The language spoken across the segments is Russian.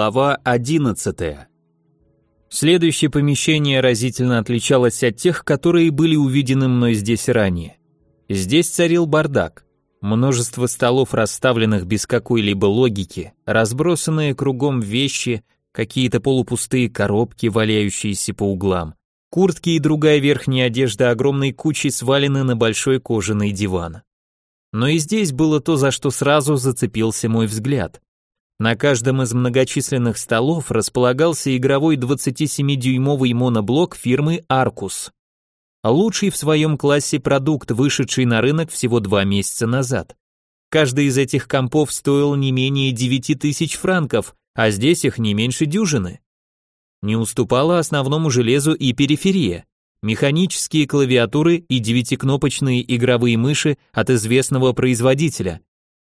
Глава 11. Следующее помещение разительно отличалось от тех, которые были увидены мной здесь ранее. Здесь царил бардак. Множество столов, расставленных без какой-либо логики, разбросанные кругом вещи, какие-то полупустые коробки, валяющиеся по углам. Куртки и другая верхняя одежда огромной кучей свалены на большой кожаный диван. Но и здесь было то, за что сразу зацепился мой взгляд. На каждом из многочисленных столов располагался игровой 27-дюймовый моноблок фирмы Arcus. Лучший в своем классе продукт, вышедший на рынок всего два месяца назад. Каждый из этих компов стоил не менее 9 тысяч франков, а здесь их не меньше дюжины. Не уступала основному железу и периферия, механические клавиатуры и девятикнопочные игровые мыши от известного производителя.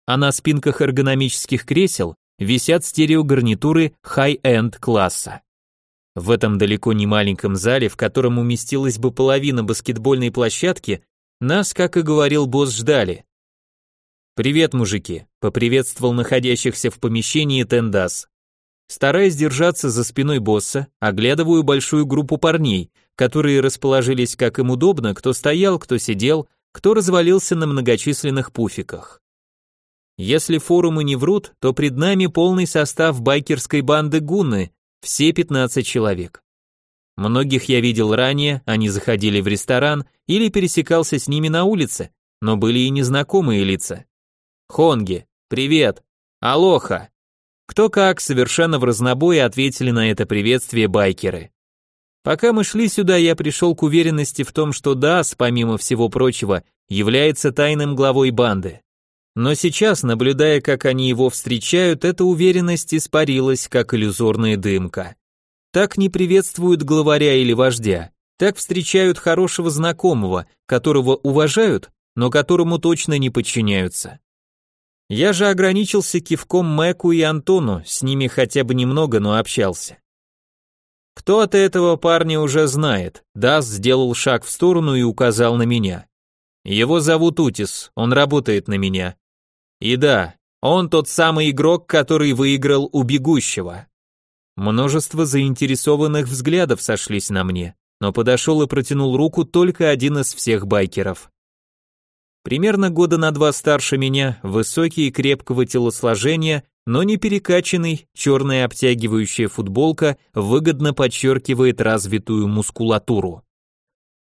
А на спинках эргономических кресел висят стереогарнитуры high-end класса. В этом далеко не маленьком зале, в котором уместилась бы половина баскетбольной площадки, нас, как и говорил босс, ждали. «Привет, мужики», — поприветствовал находящихся в помещении Тендас. Стараясь держаться за спиной босса, оглядываю большую группу парней, которые расположились как им удобно, кто стоял, кто сидел, кто развалился на многочисленных пуфиках. Если форумы не врут, то пред нами полный состав байкерской банды Гунны, все 15 человек. Многих я видел ранее, они заходили в ресторан или пересекался с ними на улице, но были и незнакомые лица. Хонги, привет, алоха. Кто как, совершенно в разнобой ответили на это приветствие байкеры. Пока мы шли сюда, я пришел к уверенности в том, что Дас, помимо всего прочего, является тайным главой банды. Но сейчас, наблюдая, как они его встречают, эта уверенность испарилась, как иллюзорная дымка. Так не приветствуют главаря или вождя, так встречают хорошего знакомого, которого уважают, но которому точно не подчиняются. Я же ограничился кивком Мэку и Антону, с ними хотя бы немного, но общался. Кто-то этого парня уже знает. Дас сделал шаг в сторону и указал на меня. Его зовут Утис, он работает на меня. И да, он тот самый игрок, который выиграл у бегущего. Множество заинтересованных взглядов сошлись на мне, но подошел и протянул руку только один из всех байкеров. Примерно года на два старше меня, высокий и крепкого телосложения, но не перекачанный, черная обтягивающая футболка выгодно подчеркивает развитую мускулатуру.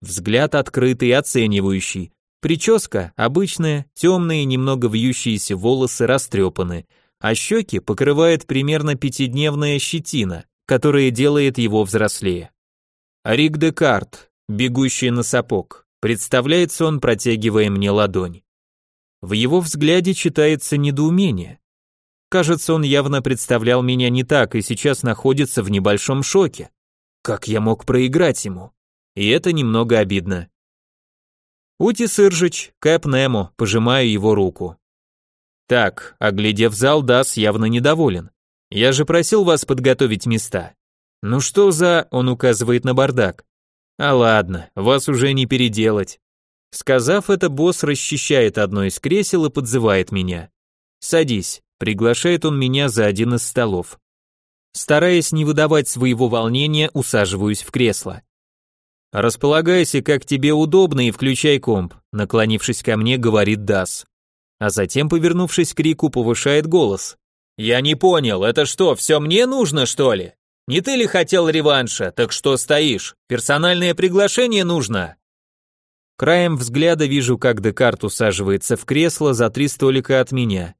Взгляд открытый оценивающий, Прическа обычная, темные, немного вьющиеся волосы растрепаны, а щеки покрывает примерно пятидневная щетина, которая делает его взрослее. Рик Декарт, бегущий на сапог, представляется он, протягивая мне ладонь. В его взгляде читается недоумение. Кажется, он явно представлял меня не так и сейчас находится в небольшом шоке. Как я мог проиграть ему? И это немного обидно. Ути Сыржич, Кэп Немо, пожимаю его руку. Так, оглядев зал, Дас явно недоволен. Я же просил вас подготовить места. Ну что за, он указывает на бардак. А ладно, вас уже не переделать. Сказав это, босс расчищает одно из кресел и подзывает меня. Садись, приглашает он меня за один из столов. Стараясь не выдавать своего волнения, усаживаюсь в кресло. «Располагайся, как тебе удобно, и включай комп», наклонившись ко мне, говорит Дас. А затем, повернувшись к Рику, повышает голос. «Я не понял, это что, все мне нужно, что ли? Не ты ли хотел реванша, так что стоишь? Персональное приглашение нужно?» Краем взгляда вижу, как Декарт усаживается в кресло за три столика от меня.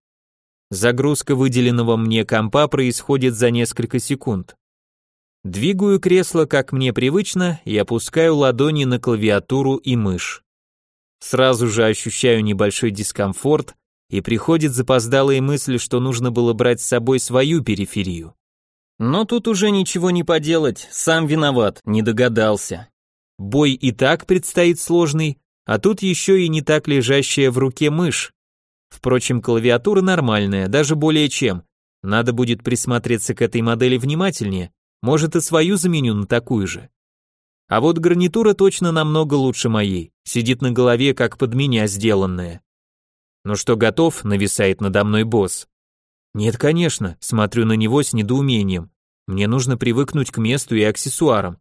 Загрузка выделенного мне компа происходит за несколько секунд. Двигаю кресло, как мне привычно, и опускаю ладони на клавиатуру и мышь. Сразу же ощущаю небольшой дискомфорт, и приходит запоздалая мысль, что нужно было брать с собой свою периферию. Но тут уже ничего не поделать, сам виноват, не догадался. Бой и так предстоит сложный, а тут еще и не так лежащая в руке мышь. Впрочем, клавиатура нормальная, даже более чем. Надо будет присмотреться к этой модели внимательнее, может и свою заменю на такую же. А вот гарнитура точно намного лучше моей, сидит на голове, как под меня сделанная. Ну что, готов, нависает надо мной босс. Нет, конечно, смотрю на него с недоумением. Мне нужно привыкнуть к месту и аксессуарам.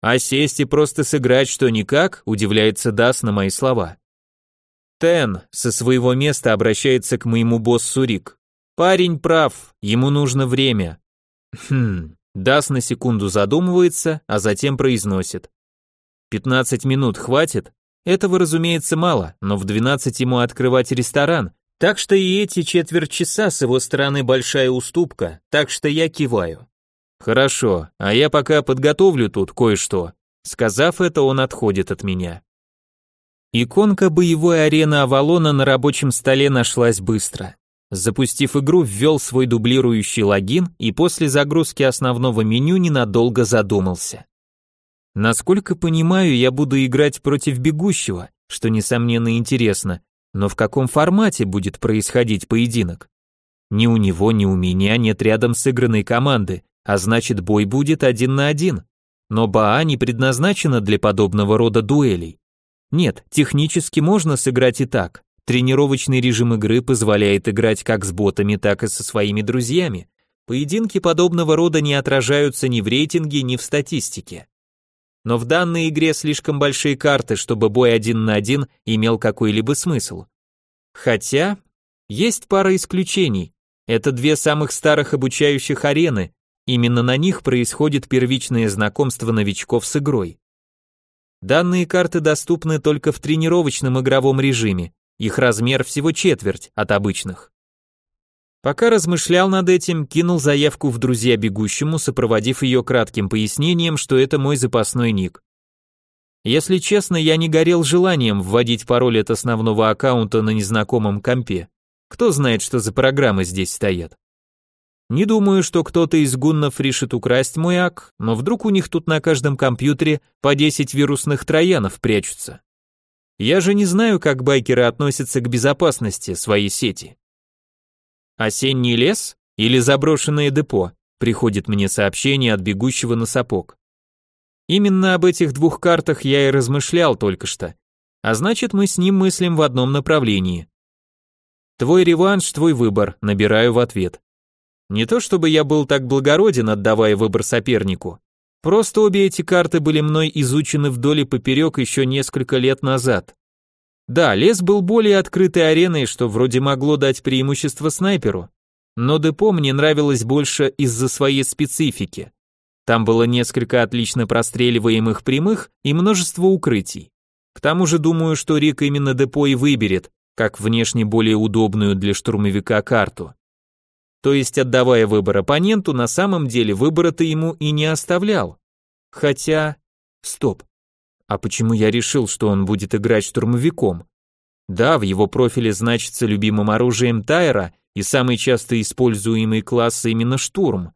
А сесть и просто сыграть что никак, удивляется Дас на мои слова. Тен со своего места обращается к моему боссу Рик. Парень прав, ему нужно время. Хм, Дас на секунду задумывается, а затем произносит. 15 минут хватит? Этого, разумеется, мало, но в 12 ему открывать ресторан, так что и эти четверть часа с его стороны большая уступка, так что я киваю. Хорошо, а я пока подготовлю тут кое-что. Сказав это, он отходит от меня. Иконка боевой арены Авалона на рабочем столе нашлась быстро. Запустив игру, ввел свой дублирующий логин и после загрузки основного меню ненадолго задумался. Насколько понимаю, я буду играть против бегущего, что несомненно интересно, но в каком формате будет происходить поединок? Ни у него, ни у меня нет рядом сыгранной команды, а значит бой будет один на один. Но БАА не предназначена для подобного рода дуэлей. Нет, технически можно сыграть и так. Тренировочный режим игры позволяет играть как с ботами, так и со своими друзьями. Поединки подобного рода не отражаются ни в рейтинге, ни в статистике. Но в данной игре слишком большие карты, чтобы бой один на один имел какой-либо смысл. Хотя, есть пара исключений. Это две самых старых обучающих арены, именно на них происходит первичное знакомство новичков с игрой. Данные карты доступны только в тренировочном игровом режиме, их размер всего четверть от обычных. Пока размышлял над этим, кинул заявку в друзья бегущему, сопроводив ее кратким пояснением, что это мой запасной ник. Если честно, я не горел желанием вводить пароль от основного аккаунта на незнакомом компе. Кто знает, что за программы здесь стоят. Не думаю, что кто-то из гуннов решит украсть мой ак, но вдруг у них тут на каждом компьютере по 10 вирусных троянов прячутся. Я же не знаю, как байкеры относятся к безопасности своей сети. Осенний лес или заброшенное депо? Приходит мне сообщение от бегущего на сапог. Именно об этих двух картах я и размышлял только что. А значит, мы с ним мыслим в одном направлении. Твой реванш, твой выбор, набираю в ответ. Не то чтобы я был так благороден, отдавая выбор сопернику. Просто обе эти карты были мной изучены вдоль и поперек еще несколько лет назад. Да, лес был более открытой ареной, что вроде могло дать преимущество снайперу, но депо мне нравилось больше из-за своей специфики. Там было несколько отлично простреливаемых прямых и множество укрытий. К тому же думаю, что Рик именно депо и выберет, как внешне более удобную для штурмовика карту. То есть, отдавая выбор оппоненту, на самом деле выбора ты ему и не оставлял. Хотя... Стоп. А почему я решил, что он будет играть штурмовиком? Да, в его профиле значится любимым оружием Тайра и самый часто используемый класс именно штурм.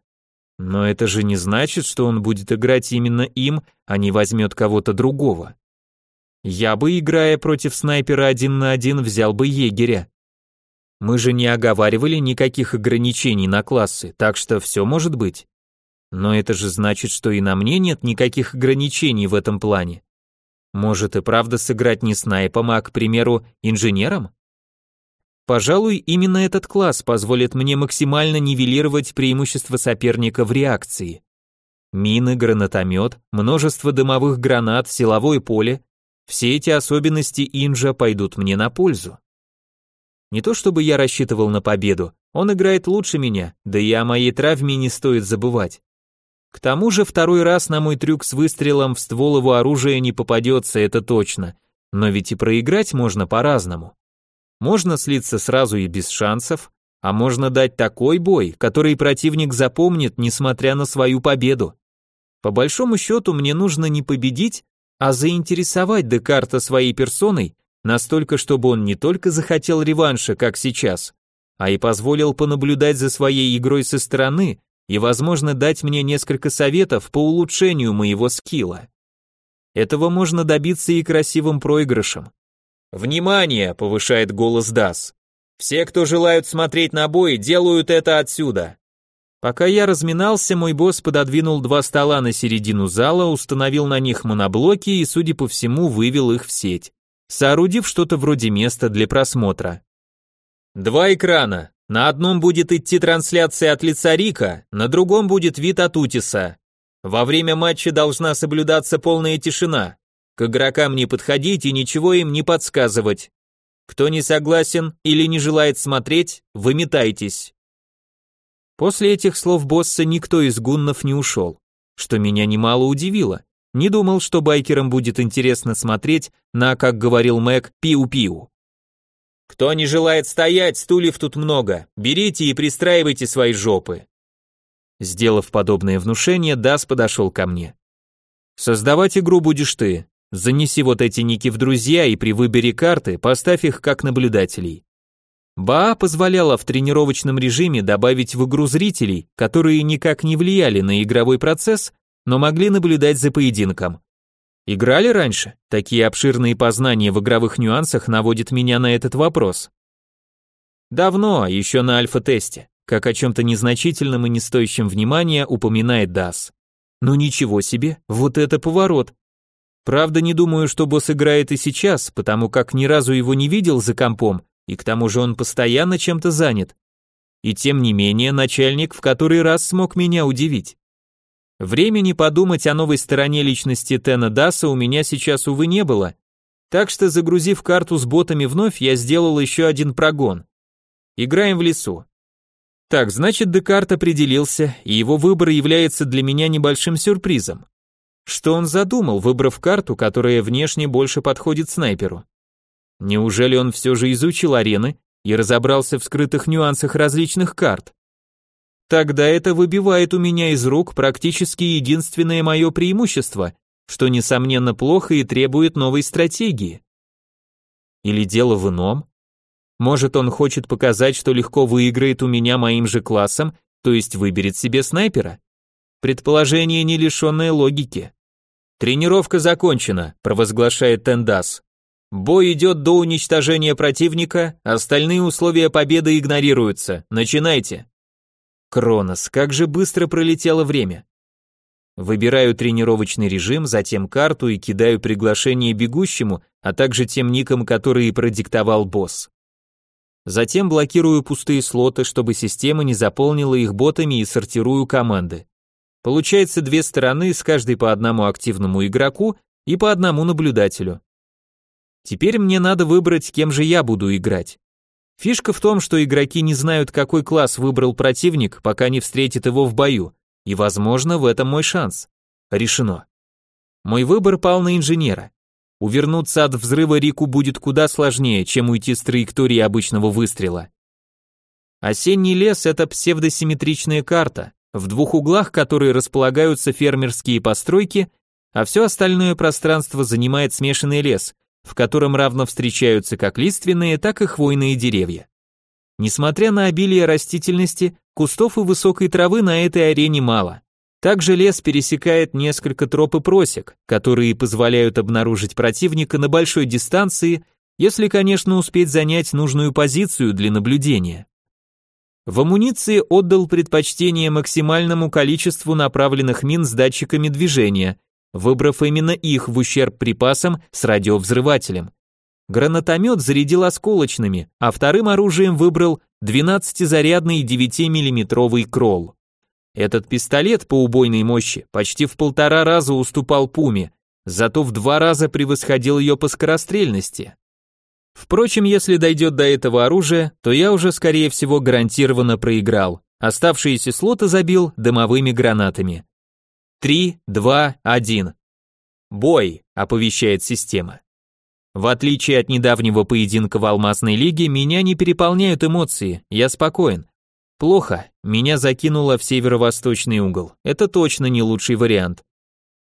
Но это же не значит, что он будет играть именно им, а не возьмет кого-то другого. Я бы, играя против снайпера один на один, взял бы егеря. Мы же не оговаривали никаких ограничений на классы, так что все может быть. Но это же значит, что и на мне нет никаких ограничений в этом плане. Может и правда сыграть не снайпом, а, к примеру, инженером? Пожалуй, именно этот класс позволит мне максимально нивелировать преимущество соперника в реакции. Мины, гранатомет, множество дымовых гранат, силовое поле – все эти особенности Инжа пойдут мне на пользу. Не то чтобы я рассчитывал на победу, он играет лучше меня, да и о моей травме не стоит забывать. К тому же второй раз на мой трюк с выстрелом в ствол его оружия не попадется, это точно. Но ведь и проиграть можно по-разному. Можно слиться сразу и без шансов, а можно дать такой бой, который противник запомнит, несмотря на свою победу. По большому счету мне нужно не победить, а заинтересовать Декарта своей персоной настолько, чтобы он не только захотел реванша, как сейчас, а и позволил понаблюдать за своей игрой со стороны и, возможно, дать мне несколько советов по улучшению моего скилла. Этого можно добиться и красивым проигрышем. «Внимание!» — повышает голос Дас. «Все, кто желают смотреть на бой, делают это отсюда!» Пока я разминался, мой босс пододвинул два стола на середину зала, установил на них моноблоки и, судя по всему, вывел их в сеть, соорудив что-то вроде места для просмотра. Два экрана, На одном будет идти трансляция от лица Рика, на другом будет вид от Утиса. Во время матча должна соблюдаться полная тишина. К игрокам не подходить и ничего им не подсказывать. Кто не согласен или не желает смотреть, выметайтесь. После этих слов босса никто из гуннов не ушел, что меня немало удивило. Не думал, что байкерам будет интересно смотреть на, как говорил Мэг, пиу-пиу. Кто не желает стоять, стульев тут много. Берите и пристраивайте свои жопы. Сделав подобное внушение, Дас подошел ко мне. Создавать игру будешь ты. Занеси вот эти ники в друзья и при выборе карты поставь их как наблюдателей. Баа позволяла в тренировочном режиме добавить в игру зрителей, которые никак не влияли на игровой процесс, но могли наблюдать за поединком. Играли раньше? Такие обширные познания в игровых нюансах наводят меня на этот вопрос. Давно, еще на альфа-тесте, как о чем-то незначительном и не стоящем внимания упоминает Дас. Ну ничего себе, вот это поворот. Правда, не думаю, что босс играет и сейчас, потому как ни разу его не видел за компом, и к тому же он постоянно чем-то занят. И тем не менее, начальник в который раз смог меня удивить. Времени подумать о новой стороне личности Тена Даса у меня сейчас, увы, не было, так что, загрузив карту с ботами вновь, я сделал еще один прогон. Играем в лесу. Так, значит, Декарт определился, и его выбор является для меня небольшим сюрпризом. Что он задумал, выбрав карту, которая внешне больше подходит снайперу? Неужели он все же изучил арены и разобрался в скрытых нюансах различных карт? Тогда это выбивает у меня из рук практически единственное мое преимущество, что несомненно плохо и требует новой стратегии. Или дело в ином? Может, он хочет показать, что легко выиграет у меня моим же классом, то есть выберет себе снайпера? Предположение, не лишенное логики. Тренировка закончена, провозглашает Тендас. Бой идет до уничтожения противника, остальные условия победы игнорируются. Начинайте. Кронос, как же быстро пролетело время. Выбираю тренировочный режим, затем карту и кидаю приглашение бегущему, а также тем никам, которые продиктовал босс. Затем блокирую пустые слоты, чтобы система не заполнила их ботами и сортирую команды. Получается две стороны, с каждой по одному активному игроку и по одному наблюдателю. Теперь мне надо выбрать, кем же я буду играть. Фишка в том, что игроки не знают, какой класс выбрал противник, пока не встретят его в бою, и, возможно, в этом мой шанс. Решено. Мой выбор пал на инженера. Увернуться от взрыва Рику будет куда сложнее, чем уйти с траектории обычного выстрела. Осенний лес – это псевдосимметричная карта, в двух углах которой располагаются фермерские постройки, а все остальное пространство занимает смешанный лес, в котором равно встречаются как лиственные, так и хвойные деревья. Несмотря на обилие растительности, кустов и высокой травы на этой арене мало. Также лес пересекает несколько троп и просек, которые позволяют обнаружить противника на большой дистанции, если, конечно, успеть занять нужную позицию для наблюдения. В амуниции отдал предпочтение максимальному количеству направленных мин с датчиками движения, выбрав именно их в ущерб припасам с радиовзрывателем. Гранатомет зарядил осколочными, а вторым оружием выбрал 12-зарядный 9-миллиметровый кролл. Этот пистолет по убойной мощи почти в полтора раза уступал Пуме, зато в два раза превосходил ее по скорострельности. Впрочем, если дойдет до этого оружия, то я уже скорее всего гарантированно проиграл. Оставшиеся слоты забил дымовыми гранатами. Три, два, один. Бой, оповещает система. В отличие от недавнего поединка в Алмазной лиге, меня не переполняют эмоции, я спокоен. Плохо, меня закинуло в северо-восточный угол. Это точно не лучший вариант.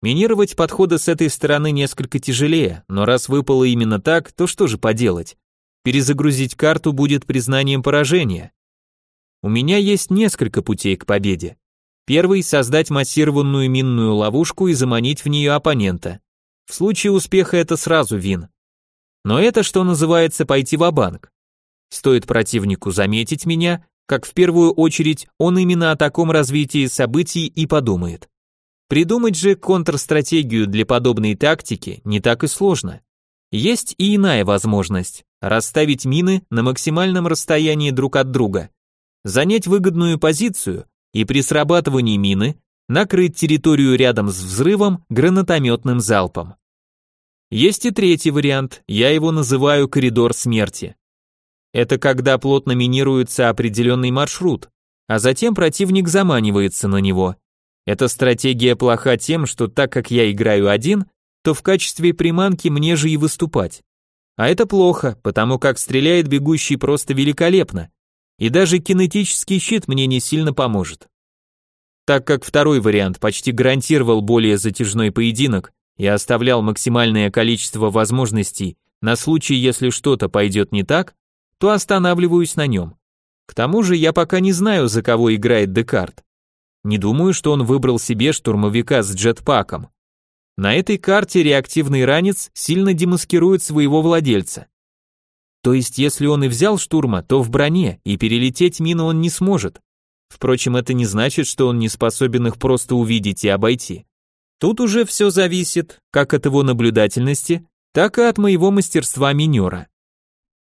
Минировать подходы с этой стороны несколько тяжелее, но раз выпало именно так, то что же поделать? Перезагрузить карту будет признанием поражения. У меня есть несколько путей к победе. Первый – создать массированную минную ловушку и заманить в нее оппонента. В случае успеха это сразу вин. Но это, что называется, пойти в банк Стоит противнику заметить меня, как в первую очередь он именно о таком развитии событий и подумает. Придумать же контрстратегию для подобной тактики не так и сложно. Есть и иная возможность – расставить мины на максимальном расстоянии друг от друга, занять выгодную позицию и при срабатывании мины накрыть территорию рядом с взрывом гранатометным залпом. Есть и третий вариант, я его называю коридор смерти. Это когда плотно минируется определенный маршрут, а затем противник заманивается на него. Эта стратегия плоха тем, что так как я играю один, то в качестве приманки мне же и выступать. А это плохо, потому как стреляет бегущий просто великолепно. И даже кинетический щит мне не сильно поможет. Так как второй вариант почти гарантировал более затяжной поединок и оставлял максимальное количество возможностей на случай, если что-то пойдет не так, то останавливаюсь на нем. К тому же я пока не знаю, за кого играет Декарт. Не думаю, что он выбрал себе штурмовика с джетпаком. На этой карте реактивный ранец сильно демаскирует своего владельца. То есть, если он и взял штурма, то в броне, и перелететь мину он не сможет. Впрочем, это не значит, что он не способен их просто увидеть и обойти. Тут уже все зависит как от его наблюдательности, так и от моего мастерства минера.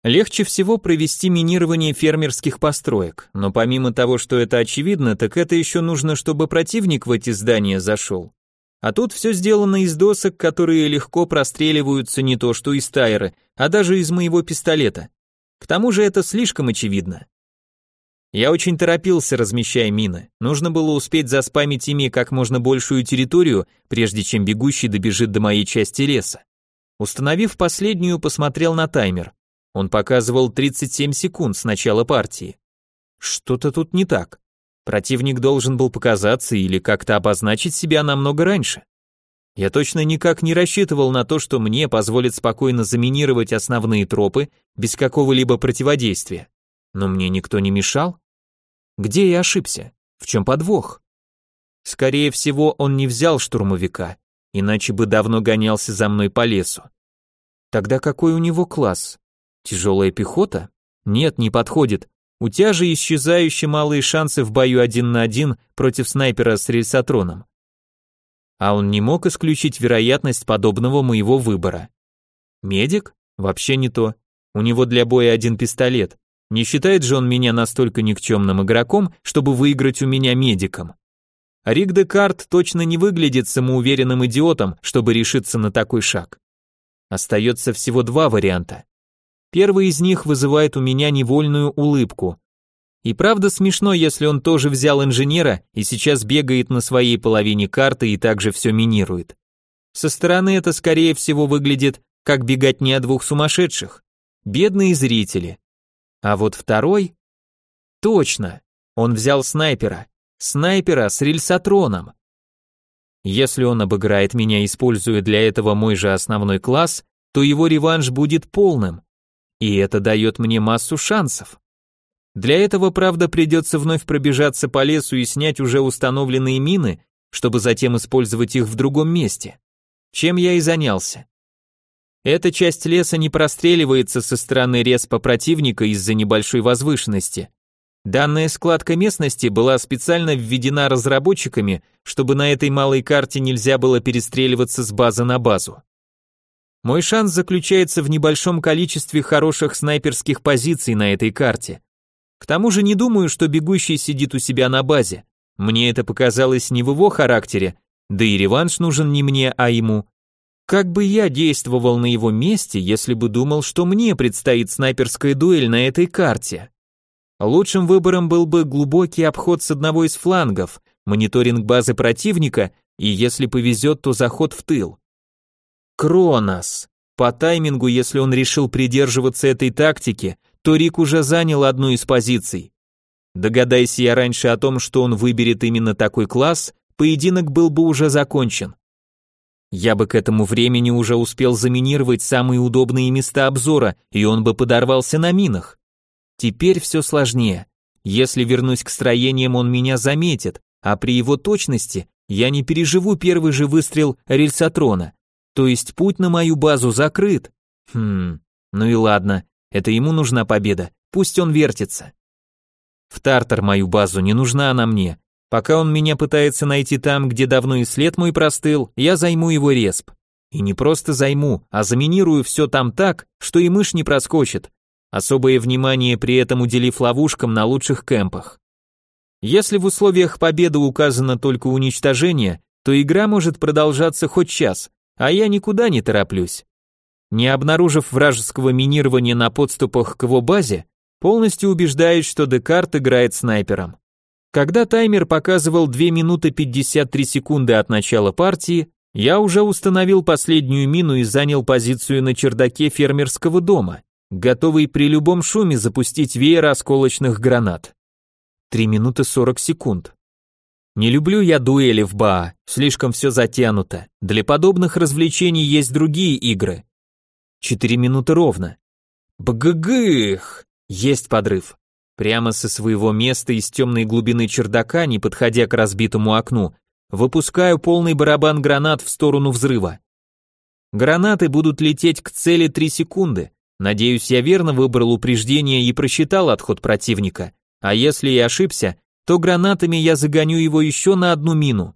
Легче всего провести минирование фермерских построек, но помимо того, что это очевидно, так это еще нужно, чтобы противник в эти здания зашел. А тут все сделано из досок, которые легко простреливаются не то что из тайры, а даже из моего пистолета. К тому же это слишком очевидно. Я очень торопился, размещая мины. Нужно было успеть заспамить ими как можно большую территорию, прежде чем бегущий добежит до моей части леса. Установив последнюю, посмотрел на таймер. Он показывал 37 секунд с начала партии. Что-то тут не так. Противник должен был показаться или как-то обозначить себя намного раньше. Я точно никак не рассчитывал на то, что мне позволит спокойно заминировать основные тропы без какого-либо противодействия. Но мне никто не мешал. Где я ошибся? В чем подвох? Скорее всего, он не взял штурмовика, иначе бы давно гонялся за мной по лесу. Тогда какой у него класс? Тяжелая пехота? Нет, не подходит. У тебя же исчезающие малые шансы в бою один на один против снайпера с рельсотроном. А он не мог исключить вероятность подобного моего выбора. Медик? Вообще не то. У него для боя один пистолет. Не считает же он меня настолько никчемным игроком, чтобы выиграть у меня медиком. Рик Декарт точно не выглядит самоуверенным идиотом, чтобы решиться на такой шаг. Остается всего два варианта. Первый из них вызывает у меня невольную улыбку. И правда смешно, если он тоже взял инженера и сейчас бегает на своей половине карты и также все минирует. Со стороны это скорее всего выглядит как бегать не о двух сумасшедших. Бедные зрители. А вот второй... Точно, он взял снайпера. Снайпера с рельсотроном. Если он обыграет меня, используя для этого мой же основной класс, то его реванш будет полным. И это дает мне массу шансов. Для этого, правда, придется вновь пробежаться по лесу и снять уже установленные мины, чтобы затем использовать их в другом месте. Чем я и занялся. Эта часть леса не простреливается со стороны респа противника из-за небольшой возвышенности. Данная складка местности была специально введена разработчиками, чтобы на этой малой карте нельзя было перестреливаться с базы на базу. Мой шанс заключается в небольшом количестве хороших снайперских позиций на этой карте. К тому же не думаю, что бегущий сидит у себя на базе. Мне это показалось не в его характере, да и реванш нужен не мне, а ему. Как бы я действовал на его месте, если бы думал, что мне предстоит снайперская дуэль на этой карте? Лучшим выбором был бы глубокий обход с одного из флангов, мониторинг базы противника и, если повезет, то заход в тыл. Кронос. По таймингу, если он решил придерживаться этой тактики, то Рик уже занял одну из позиций. Догадайся я раньше о том, что он выберет именно такой класс, поединок был бы уже закончен. Я бы к этому времени уже успел заминировать самые удобные места обзора, и он бы подорвался на минах. Теперь все сложнее. Если вернусь к строениям, он меня заметит, а при его точности я не переживу первый же выстрел рельсотрона. То есть путь на мою базу закрыт. Хм, ну и ладно, это ему нужна победа, пусть он вертится. В Тартар мою базу не нужна она мне. Пока он меня пытается найти там, где давно и след мой простыл, я займу его респ. И не просто займу, а заминирую все там так, что и мышь не проскочит. особое внимание при этом уделив ловушкам на лучших кемпах. Если в условиях победы указано только уничтожение, то игра может продолжаться хоть час, а я никуда не тороплюсь. Не обнаружив вражеского минирования на подступах к его базе, полностью убеждаюсь, что Декарт играет снайпером. Когда таймер показывал 2 минуты 53 секунды от начала партии, я уже установил последнюю мину и занял позицию на чердаке фермерского дома, готовый при любом шуме запустить веер осколочных гранат. 3 минуты 40 секунд. Не люблю я дуэли в БА, слишком все затянуто. Для подобных развлечений есть другие игры. 4 минуты ровно. Бггых! Есть подрыв. Прямо со своего места из темной глубины чердака, не подходя к разбитому окну, Выпускаю полный барабан гранат в сторону взрыва. Гранаты будут лететь к цели 3 секунды. Надеюсь, я верно выбрал упреждение и просчитал отход противника. А если и ошибся, то гранатами я загоню его еще на одну мину.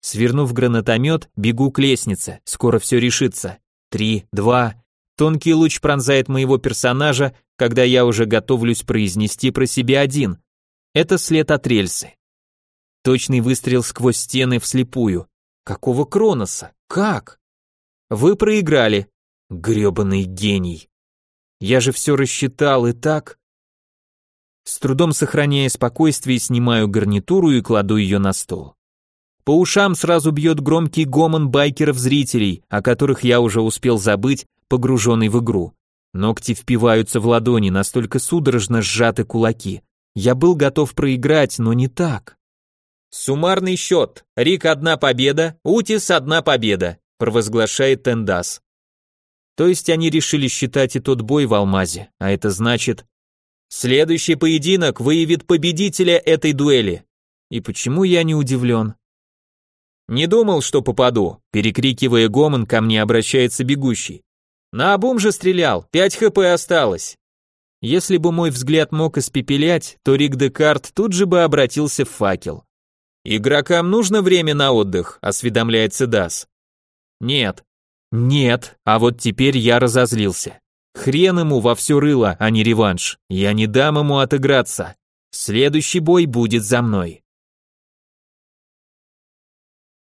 Свернув гранатомет, бегу к лестнице, скоро все решится. Три, два. Тонкий луч пронзает моего персонажа, когда я уже готовлюсь произнести про себя один. Это след от рельсы. Точный выстрел сквозь стены вслепую. Какого Кроноса? Как? Вы проиграли. Грёбаный гений. Я же все рассчитал и так. С трудом сохраняя спокойствие, снимаю гарнитуру и кладу ее на стол. По ушам сразу бьет громкий гомон байкеров-зрителей, о которых я уже успел забыть, погруженный в игру. Ногти впиваются в ладони, настолько судорожно сжаты кулаки. Я был готов проиграть, но не так. Суммарный счет. Рик одна победа, Утис одна победа, провозглашает Тендас. То есть они решили считать и тот бой в Алмазе, а это значит... Следующий поединок выявит победителя этой дуэли. И почему я не удивлен? Не думал, что попаду, перекрикивая гомон, ко мне обращается бегущий. На обум же стрелял, 5 хп осталось. Если бы мой взгляд мог испепелять, то Рик Декарт тут же бы обратился в факел. «Игрокам нужно время на отдых», — осведомляется Дас. «Нет». «Нет, а вот теперь я разозлился. Хрен ему во все рыло, а не реванш. Я не дам ему отыграться. Следующий бой будет за мной».